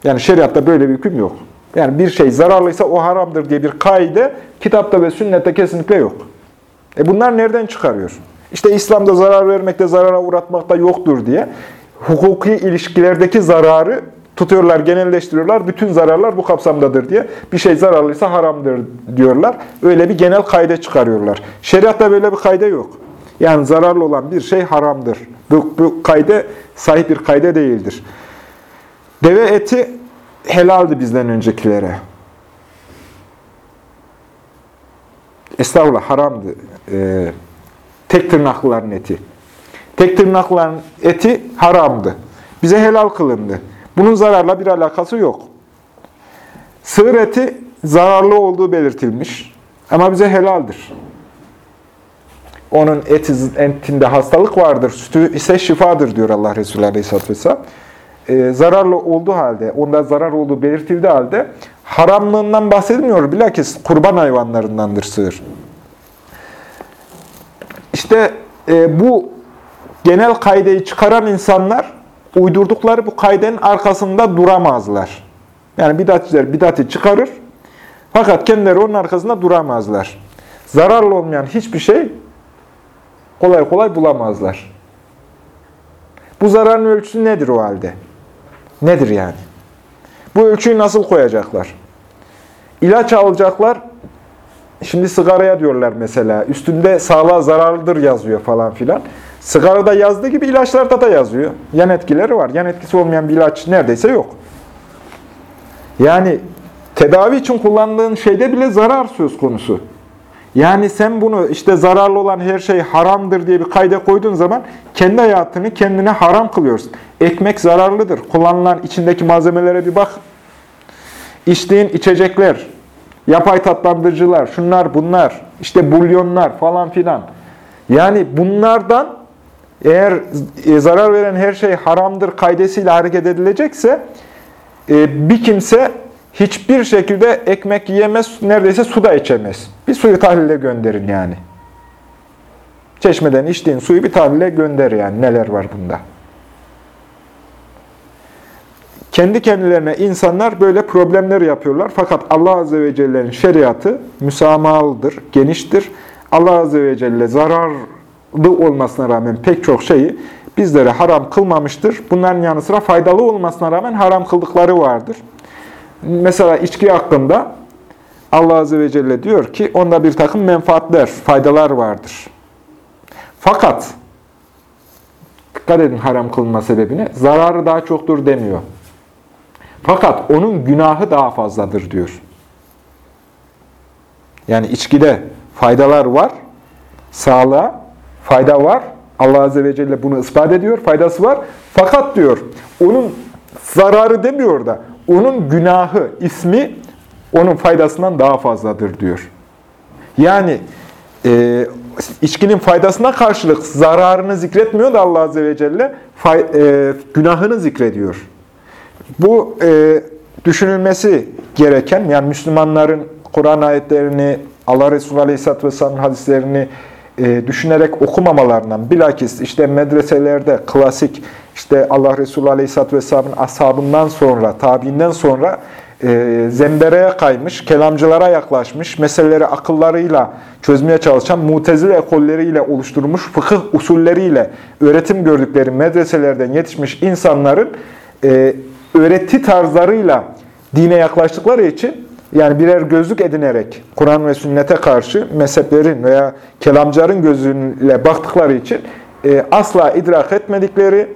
Yani şeriatta böyle bir hüküm yok. Yani bir şey zararlıysa o haramdır diye bir kaide kitapta ve sünnette kesinlikle yok. E bunlar nereden çıkarıyor? İşte İslam'da zarar vermekte, zarara uğratmakta yoktur diye hukuki ilişkilerdeki zararı tutuyorlar, genelleştiriyorlar. Bütün zararlar bu kapsamdadır diye. Bir şey zararlıysa haramdır diyorlar. Öyle bir genel kaide çıkarıyorlar. Şeriatta böyle bir kaide yok. Yani zararlı olan bir şey haramdır. Bu, bu kaide sahip bir kaide değildir. Deve eti helaldi bizden öncekilere. Estağfurullah haramdı. Ee, tek tırnaklıların eti. Tek tırnaklıların eti haramdı. Bize helal kılındı. Bunun zararla bir alakası yok. Sığır eti zararlı olduğu belirtilmiş. Ama bize helaldir. Onun eti, etinde hastalık vardır, sütü ise şifadır diyor Allah Resulü Aleyhisselatü Vesselam. Ee, zararlı olduğu halde, onda zarar olduğu belirtildiği halde haramlığından bahsedilmiyor. Bilakis kurban hayvanlarındandır sığır. İşte e, bu genel kaideyi çıkaran insanlar uydurdukları bu kaidenin arkasında duramazlar. Yani bidatçiler bidati çıkarır fakat kendileri onun arkasında duramazlar. Zararlı olmayan hiçbir şey kolay kolay bulamazlar. Bu zararın ölçüsü nedir o halde? Nedir yani? Bu ölçüyü nasıl koyacaklar? İlaç alacaklar. Şimdi sigaraya diyorlar mesela. Üstünde sağlığa zararlıdır yazıyor falan filan. Sigarada yazdığı gibi ilaçlarda da yazıyor. Yan etkileri var. Yan etkisi olmayan bir ilaç neredeyse yok. Yani tedavi için kullandığın şeyde bile zarar söz konusu. Yani sen bunu işte zararlı olan her şey haramdır diye bir kayda koyduğun zaman kendi hayatını kendine haram kılıyorsun. Ekmek zararlıdır. Kullanılan içindeki malzemelere bir bak. İçtiğin içecekler, yapay tatlandırıcılar, şunlar bunlar, işte bulyonlar falan filan. Yani bunlardan eğer e, zarar veren her şey haramdır kaydesiyle hareket edilecekse e, bir kimse hiçbir şekilde ekmek yiyemez, neredeyse su da içemez. Bir suyu tahlile gönderin yani. Çeşmeden içtiğin suyu bir tahlile gönder yani. Neler var bunda? Kendi kendilerine insanlar böyle problemler yapıyorlar. Fakat Allah Azze ve Celle'nin şeriatı müsamahalıdır, geniştir. Allah Azze ve Celle zararlı olmasına rağmen pek çok şeyi bizlere haram kılmamıştır. Bunların yanı sıra faydalı olmasına rağmen haram kıldıkları vardır. Mesela içki hakkında Allah Azze ve Celle diyor ki onda bir takım menfaatler, faydalar vardır. Fakat dikkat edin haram kılınma sebebine zararı daha çoktur demiyor. Fakat onun günahı daha fazladır diyor. Yani içkide faydalar var, sağlığa fayda var. Allah Azze ve Celle bunu ispat ediyor, faydası var. Fakat diyor, onun zararı demiyor da, onun günahı, ismi onun faydasından daha fazladır diyor. Yani e, içkinin faydasına karşılık zararını zikretmiyor da Allah Azze ve Celle fay, e, günahını zikrediyor. Bu e, düşünülmesi gereken, yani Müslümanların Kur'an ayetlerini, Allah Resulü Aleyhisselatü Vesselam'ın hadislerini e, düşünerek okumamalarından, bilakis işte medreselerde klasik, işte Allah Resulü Aleyhisselatü Vesselam'ın ashabından sonra, tabiinden sonra e, zembereye kaymış, kelamcılara yaklaşmış, meseleleri akıllarıyla çözmeye çalışan mutezile ekolleriyle oluşturmuş, fıkıh usulleriyle öğretim gördükleri medreselerden yetişmiş insanların e, öğreti tarzlarıyla dine yaklaştıkları için yani birer gözlük edinerek Kur'an ve sünnete karşı mezheplerin veya kelamcıların gözüyle baktıkları için e, asla idrak etmedikleri,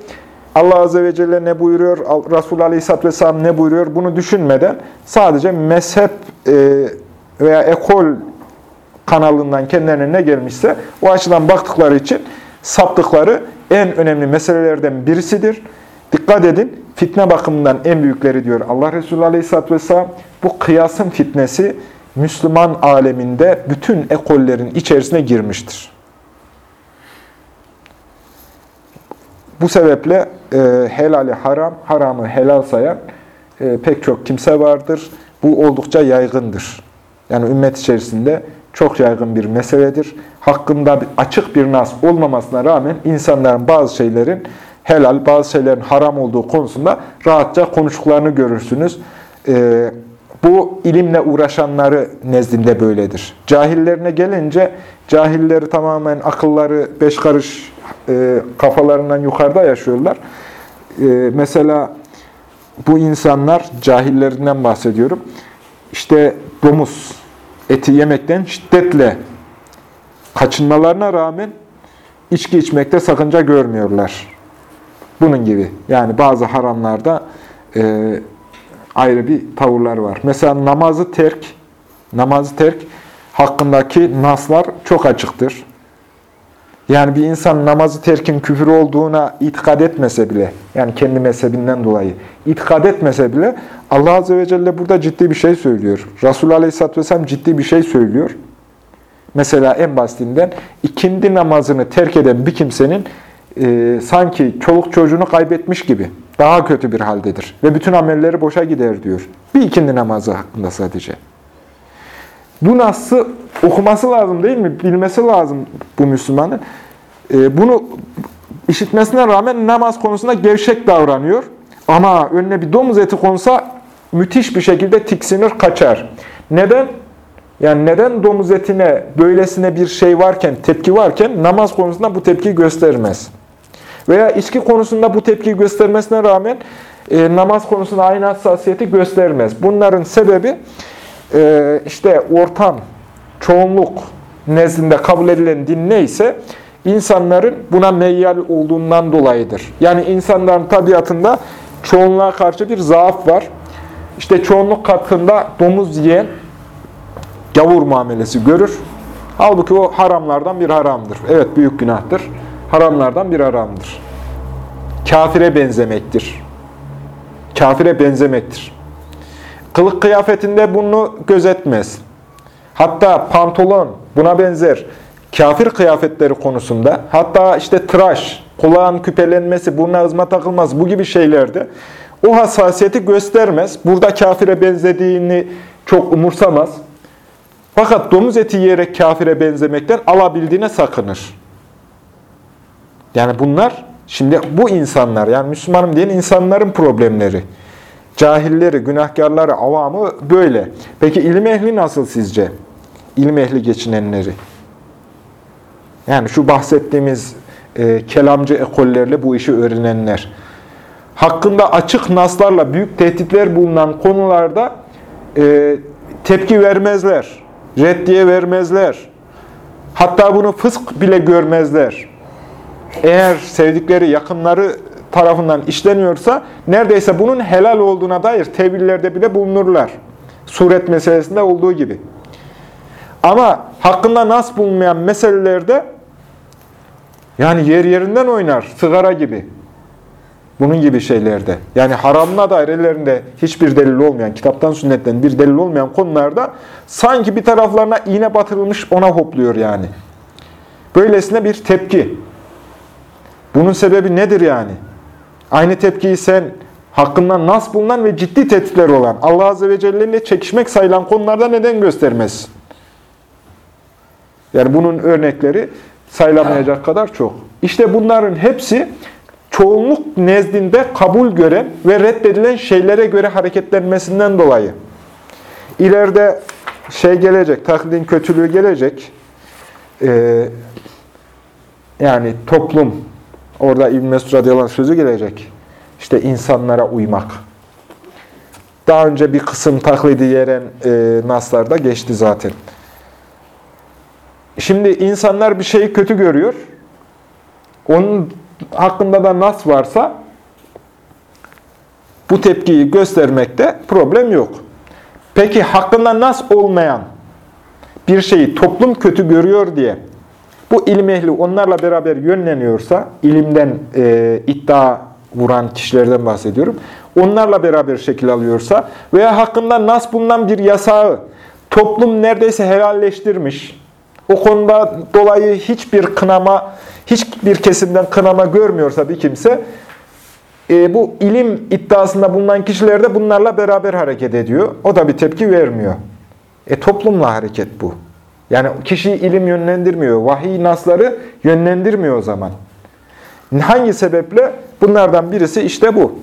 Allah Azze ve Celle ne buyuruyor, Resulullah Aleyhisselatü Vesselam ne buyuruyor bunu düşünmeden sadece mezhep e, veya ekol kanalından kendilerine ne gelmişse o açıdan baktıkları için saptıkları en önemli meselelerden birisidir. Dikkat edin, fitne bakımından en büyükleri diyor Allah Resulü Aleyhisselatü Vesselam. Bu kıyasın fitnesi Müslüman aleminde bütün ekollerin içerisine girmiştir. Bu sebeple e, helali haram, haramı helal sayan e, pek çok kimse vardır. Bu oldukça yaygındır. Yani ümmet içerisinde çok yaygın bir meseledir. Hakkında açık bir nas olmamasına rağmen insanların bazı şeylerin helal, bazı şeylerin haram olduğu konusunda rahatça konuştuklarını görürsünüz. E, bu ilimle uğraşanları nezdinde böyledir. Cahillerine gelince cahilleri tamamen akılları beş karış e, kafalarından yukarıda yaşıyorlar. E, mesela bu insanlar, cahillerinden bahsediyorum, işte domuz eti yemekten şiddetle kaçınmalarına rağmen içki içmekte sakınca görmüyorlar. Bunun gibi. Yani bazı haramlarda e, ayrı bir tavırlar var. Mesela namazı terk, namazı terk hakkındaki naslar çok açıktır. Yani bir insan namazı terkin küfür olduğuna itikad etmese bile, yani kendi mezhebinden dolayı itikad etmese bile Allah Azze ve Celle burada ciddi bir şey söylüyor. Resulullah Aleyhisselatü Vesselam ciddi bir şey söylüyor. Mesela en basitinden ikindi namazını terk eden bir kimsenin e, sanki çoluk çocuğunu kaybetmiş gibi daha kötü bir haldedir. Ve bütün amelleri boşa gider diyor. Bir ikindi namazı hakkında sadece. Bu nasıl okuması lazım değil mi? Bilmesi lazım bu Müslümanın. E, bunu işitmesine rağmen namaz konusunda gevşek davranıyor. Ama önüne bir domuz eti konsa müthiş bir şekilde tiksinir, kaçar. Neden? Yani neden domuz etine böylesine bir şey varken, tepki varken namaz konusunda bu tepki göstermez? Veya içki konusunda bu tepki göstermesine rağmen e, namaz konusunda aynı hassasiyeti göstermez. Bunların sebebi e, işte ortam, çoğunluk nezdinde kabul edilen din neyse insanların buna meyyal olduğundan dolayıdır. Yani insanların tabiatında çoğunluğa karşı bir zaaf var. İşte çoğunluk katında domuz yiyen gavur muamelesi görür. Halbuki o haramlardan bir haramdır. Evet büyük günahtır haramlardan bir haramdır. Kafire benzemektir. Kafire benzemektir. Kılık kıyafetinde bunu gözetmez. Hatta pantolon buna benzer kafir kıyafetleri konusunda, hatta işte tıraş, kulağın küpelenmesi, burnuna ızma takılmaz bu gibi şeylerde o hassasiyeti göstermez. Burada kafire benzediğini çok umursamaz. Fakat domuz eti yiyerek kafire benzemekten alabildiğine sakınır. Yani bunlar şimdi bu insanlar yani Müslümanım diyen insanların problemleri. Cahilleri, günahkarları, avamı böyle. Peki ilim ehli nasıl sizce? İlim ehli geçinenleri. Yani şu bahsettiğimiz e, kelamcı ekollerle bu işi öğrenenler. Hakkında açık naslarla büyük tehditler bulunan konularda e, tepki vermezler. Reddiye vermezler. Hatta bunu fısk bile görmezler eğer sevdikleri, yakınları tarafından işleniyorsa neredeyse bunun helal olduğuna dair tevillerde bile bulunurlar. Suret meselesinde olduğu gibi. Ama hakkında nas bulunmayan meselelerde yani yer yerinden oynar, sigara gibi. Bunun gibi şeylerde. Yani haramına dair ellerinde hiçbir delil olmayan, kitaptan sünnetten bir delil olmayan konularda sanki bir taraflarına iğne batırılmış ona hopluyor yani. Böylesine bir tepki. Bunun sebebi nedir yani? Aynı tepkiyi sen hakkından nas bulunan ve ciddi tehditler olan Allah Azze ve Celle ile çekişmek sayılan konularda neden göstermez? Yani bunun örnekleri sayılamayacak kadar çok. İşte bunların hepsi çoğunluk nezdinde kabul gören ve reddedilen şeylere göre hareketlenmesinden dolayı. İleride şey gelecek, taklidin kötülüğü gelecek. Ee, yani toplum, orada İbn Mesud radıyallahu sözü gelecek. İşte insanlara uymak. Daha önce bir kısım taklidi yeren e, naslarda geçti zaten. Şimdi insanlar bir şeyi kötü görüyor. Onun hakkında da nas varsa bu tepkiyi göstermekte problem yok. Peki hakkında nas olmayan bir şeyi toplum kötü görüyor diye bu ilim ehli onlarla beraber yönleniyorsa, ilimden e, iddia vuran kişilerden bahsediyorum. Onlarla beraber şekil alıyorsa veya hakkında nas bulunan bir yasağı toplum neredeyse helalleştirmiş, o konuda dolayı hiçbir kınama, hiçbir kesimden kınama görmüyorsa bir kimse, e, bu ilim iddiasında bulunan kişiler de bunlarla beraber hareket ediyor. O da bir tepki vermiyor. E toplumla hareket bu. Yani kişiyi ilim yönlendirmiyor. Vahiy nasları yönlendirmiyor o zaman. Hangi sebeple? Bunlardan birisi işte bu.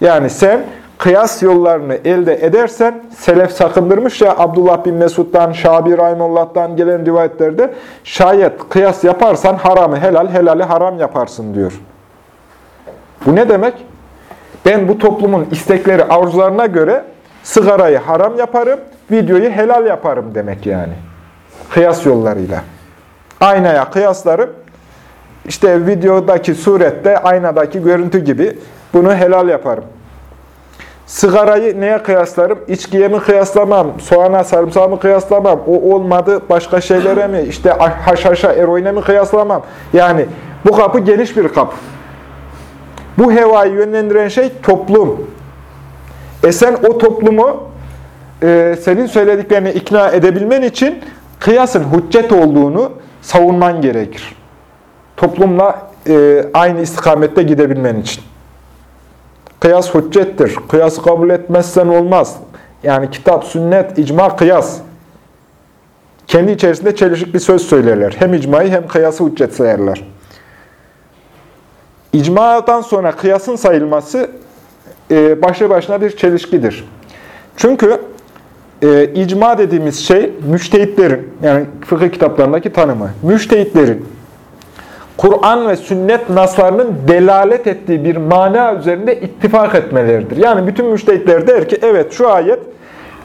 Yani sen kıyas yollarını elde edersen, selef sakındırmış ya Abdullah bin Mesud'dan, Şabi Rahimullah'tan gelen rivayetlerde, şayet kıyas yaparsan haramı helal, helali haram yaparsın diyor. Bu ne demek? Ben bu toplumun istekleri, arzularına göre sigarayı haram yaparım, videoyu helal yaparım demek yani. Kıyas yollarıyla. Aynaya kıyaslarım, işte videodaki surette, aynadaki görüntü gibi bunu helal yaparım. Sigarayı neye kıyaslarım? İçkiye mi kıyaslamam? Soğana, sarımsağı mı kıyaslamam? O olmadı başka şeylere mi? İşte haşhaşa, eroine mi kıyaslamam? Yani bu kapı geniş bir kapı. Bu hevayı yönlendiren şey toplum. E sen o toplumu e, senin söylediklerini ikna edebilmen için kıyasın hüccet olduğunu savunman gerekir. Toplumla e, aynı istikamette gidebilmen için. Kıyas hüccettir. Kıyası kabul etmezsen olmaz. Yani kitap, sünnet, icma, kıyas. Kendi içerisinde çelişik bir söz söylerler. Hem icmayı hem kıyası hüccet sayarlar. İcmadan sonra kıyasın sayılması e, başlı başına bir çelişkidir. Çünkü e, icma dediğimiz şey müştehitlerin, yani fıkıh kitaplarındaki tanımı, müştehitlerin Kur'an ve sünnet naslarının delalet ettiği bir mana üzerinde ittifak etmeleridir. Yani bütün müştehitler der ki evet şu ayet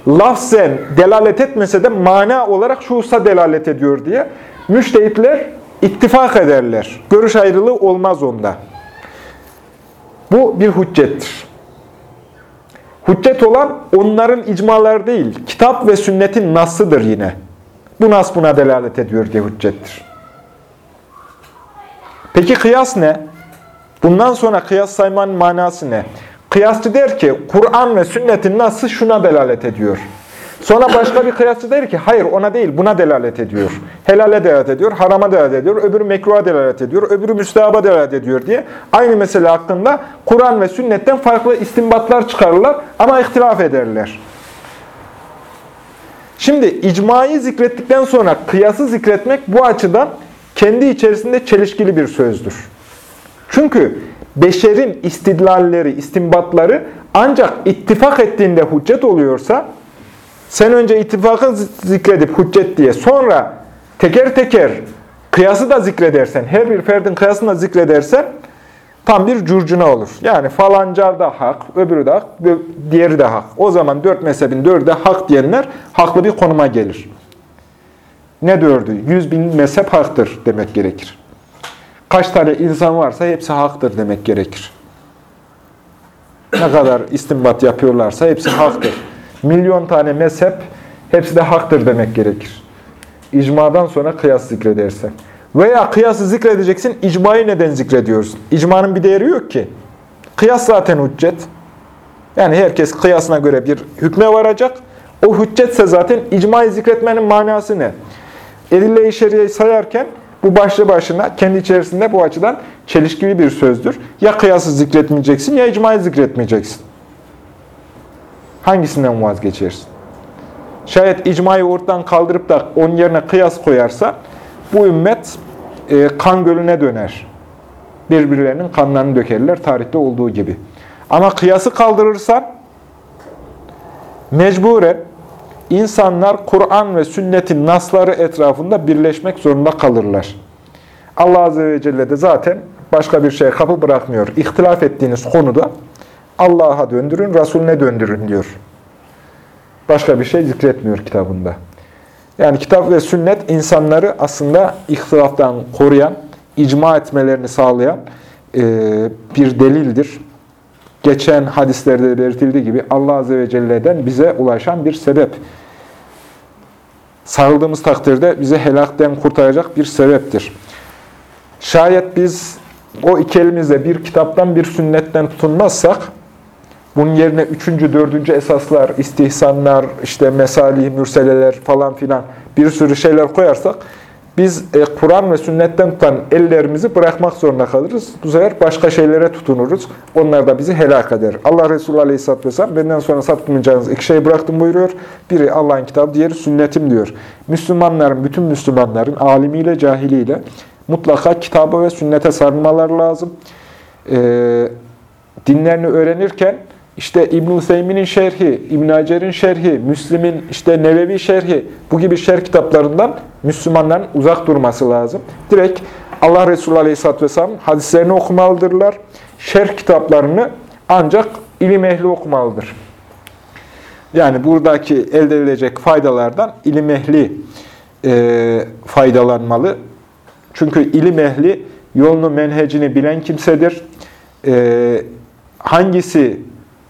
lafzen delalet etmese de mana olarak şu hususa delalet ediyor diye müştehitler ittifak ederler. Görüş ayrılığı olmaz onda. Bu bir hüccettir. Hüccet olan onların icmaları değil, kitap ve sünnetin nasıdır yine. Bu nas buna delalet ediyor diye hüccettir. Peki kıyas ne? Bundan sonra kıyas saymanın manası ne? Kıyasçı der ki, Kur'an ve sünnetin nasıl şuna delalet ediyor. Sonra başka bir kıyasçı der ki, hayır ona değil buna delalet ediyor. Helale delalet ediyor, harama delalet ediyor, öbürü mekruha delalet ediyor, öbürü müstehaba delalet ediyor diye. Aynı mesele hakkında Kur'an ve sünnetten farklı istimbatlar çıkarırlar ama ihtilaf ederler. Şimdi icmayı zikrettikten sonra kıyası zikretmek bu açıdan kendi içerisinde çelişkili bir sözdür. Çünkü beşerin istidlalleri, istimbatları ancak ittifak ettiğinde hüccet oluyorsa, sen önce ittifakı zikredip hüccet diye, sonra teker teker kıyası da zikredersen, her bir ferdin kıyasını da zikredersen, tam bir curcuna olur. Yani falanca da hak, öbürü de hak, diğeri de hak. O zaman dört mezhebin dördü de hak diyenler haklı bir konuma gelir. Ne dördü? Yüz bin mezhep haktır demek gerekir. Kaç tane insan varsa hepsi haktır demek gerekir. Ne kadar istimbat yapıyorlarsa hepsi haktır. Milyon tane mezhep hepsi de haktır demek gerekir. İcmadan sonra kıyas zikredersen. Veya kıyası zikredeceksin, icmayı neden zikrediyorsun? İcmanın bir değeri yok ki. Kıyas zaten hüccet. Yani herkes kıyasına göre bir hükme varacak. O hüccetse zaten icmayı zikretmenin manası ne? Edille-i şeriyeyi sayarken bu başlı başına kendi içerisinde bu açıdan çelişkili bir sözdür. Ya kıyası zikretmeyeceksin ya icmayı zikretmeyeceksin. Hangisinden vazgeçersin? Şayet icmayı ortadan kaldırıp da onun yerine kıyas koyarsa bu ümmet e, kan gölüne döner. Birbirlerinin kanlarını dökerler tarihte olduğu gibi. Ama kıyası kaldırırsan mecburen insanlar Kur'an ve sünnetin nasları etrafında birleşmek zorunda kalırlar. Allah Azze ve Celle de zaten başka bir şeye kapı bırakmıyor. İhtilaf ettiğiniz konuda Allah'a döndürün, Resulüne döndürün diyor. Başka bir şey zikretmiyor kitabında. Yani kitap ve sünnet insanları aslında ihtilaftan koruyan, icma etmelerini sağlayan e, bir delildir. Geçen hadislerde belirtildiği gibi Allah Azze ve Celle'den bize ulaşan bir sebep. Sarıldığımız takdirde bizi helakten kurtaracak bir sebeptir. Şayet biz o iki elimizle bir kitaptan bir sünnetten tutunmazsak, bunun yerine üçüncü, dördüncü esaslar, istihsanlar, işte mesalih, mürseleler falan filan bir sürü şeyler koyarsak, biz e, Kur'an ve sünnetten tutan ellerimizi bırakmak zorunda kalırız. Bu sefer başka şeylere tutunuruz. Onlar da bizi helak eder. Allah Resulü Aleyhisselatü Vesselam benden sonra saptırmayacağınız iki şey bıraktım buyuruyor. Biri Allah'ın kitabı, diğeri sünnetim diyor. Müslümanların, bütün Müslümanların alimiyle, cahiliyle mutlaka kitaba ve sünnete sarılmaları lazım. E, dinlerini öğrenirken işte İbn-i Seymi'nin şerhi, İbn Hacer'in şerhi, Müslim'in işte Nevevi şerhi bu gibi şerh kitaplarından Müslümanların uzak durması lazım. Direkt Allah Resulü Aleyhisselatü Vesselam hadislerini okumalıdırlar. Şerh kitaplarını ancak ilim ehli okumalıdır. Yani buradaki elde edilecek faydalardan ilim ehli e, faydalanmalı. Çünkü ilim ehli yolunu, menhecini bilen kimsedir. E, hangisi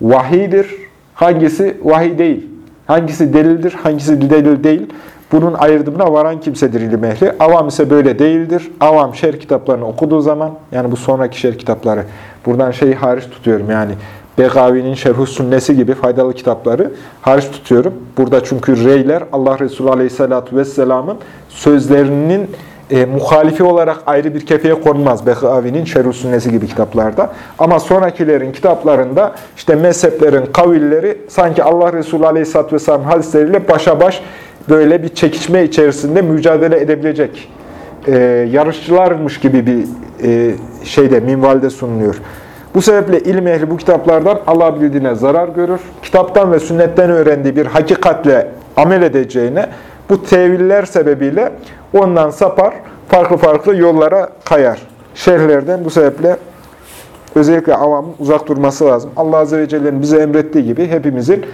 vahidir, hangisi vahiy değil. Hangisi delildir, hangisi delil değil. Bunun ayırdımına varan kimsedir ilim ehli. Avam ise böyle değildir. Avam şer kitaplarını okuduğu zaman, yani bu sonraki şer kitapları, buradan şeyi hariç tutuyorum yani, Begavi'nin Şerh-ü Sünnesi gibi faydalı kitapları hariç tutuyorum. Burada çünkü reyler Allah Resulü Aleyhisselatü Vesselam'ın sözlerinin e, muhalifi olarak ayrı bir kefeye konmaz. Behavi'nin Şerh-ü Sünnesi gibi kitaplarda. Ama sonrakilerin kitaplarında işte mezheplerin kavilleri sanki Allah Resulü Aleyhisselatü Vesselam hadisleriyle başa baş böyle bir çekişme içerisinde mücadele edebilecek e, yarışçılarmış gibi bir e, şeyde, minvalde sunuluyor. Bu sebeple ilim ehli bu kitaplardan Allah bildiğine zarar görür. Kitaptan ve sünnetten öğrendiği bir hakikatle amel edeceğine bu teviller sebebiyle ondan sapar, farklı farklı yollara kayar. Şerhlerden bu sebeple özellikle avamın uzak durması lazım. Allah Azze ve Celle'nin bize emrettiği gibi hepimizin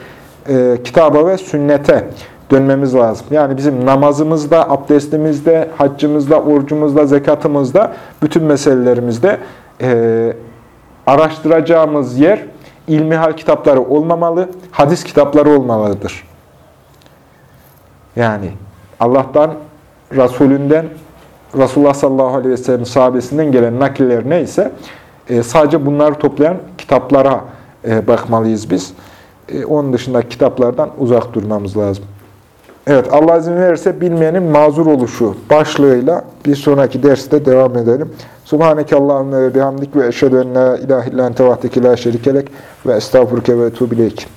e, kitaba ve sünnete dönmemiz lazım. Yani bizim namazımızda, abdestimizde, haccımızda, orucumuzda, zekatımızda, bütün meselelerimizde e, araştıracağımız yer ilmihal kitapları olmamalı, hadis kitapları olmalıdır. Yani Allah'tan, Resulünden, Resulullah sallallahu aleyhi ve sellem sahabesinden gelen nakiller neyse e, sadece bunları toplayan kitaplara e, bakmalıyız biz. E, onun dışında kitaplardan uzak durmamız lazım. Evet, Allah izin verirse bilmeyenin mazur oluşu başlığıyla bir sonraki derste devam edelim. Subhaneke Allahümme ve bihamdik ve eşhedü en la ilahe illan tevahdeki la şerikelek ve estağfurke ve etubileyk.